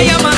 моя мама.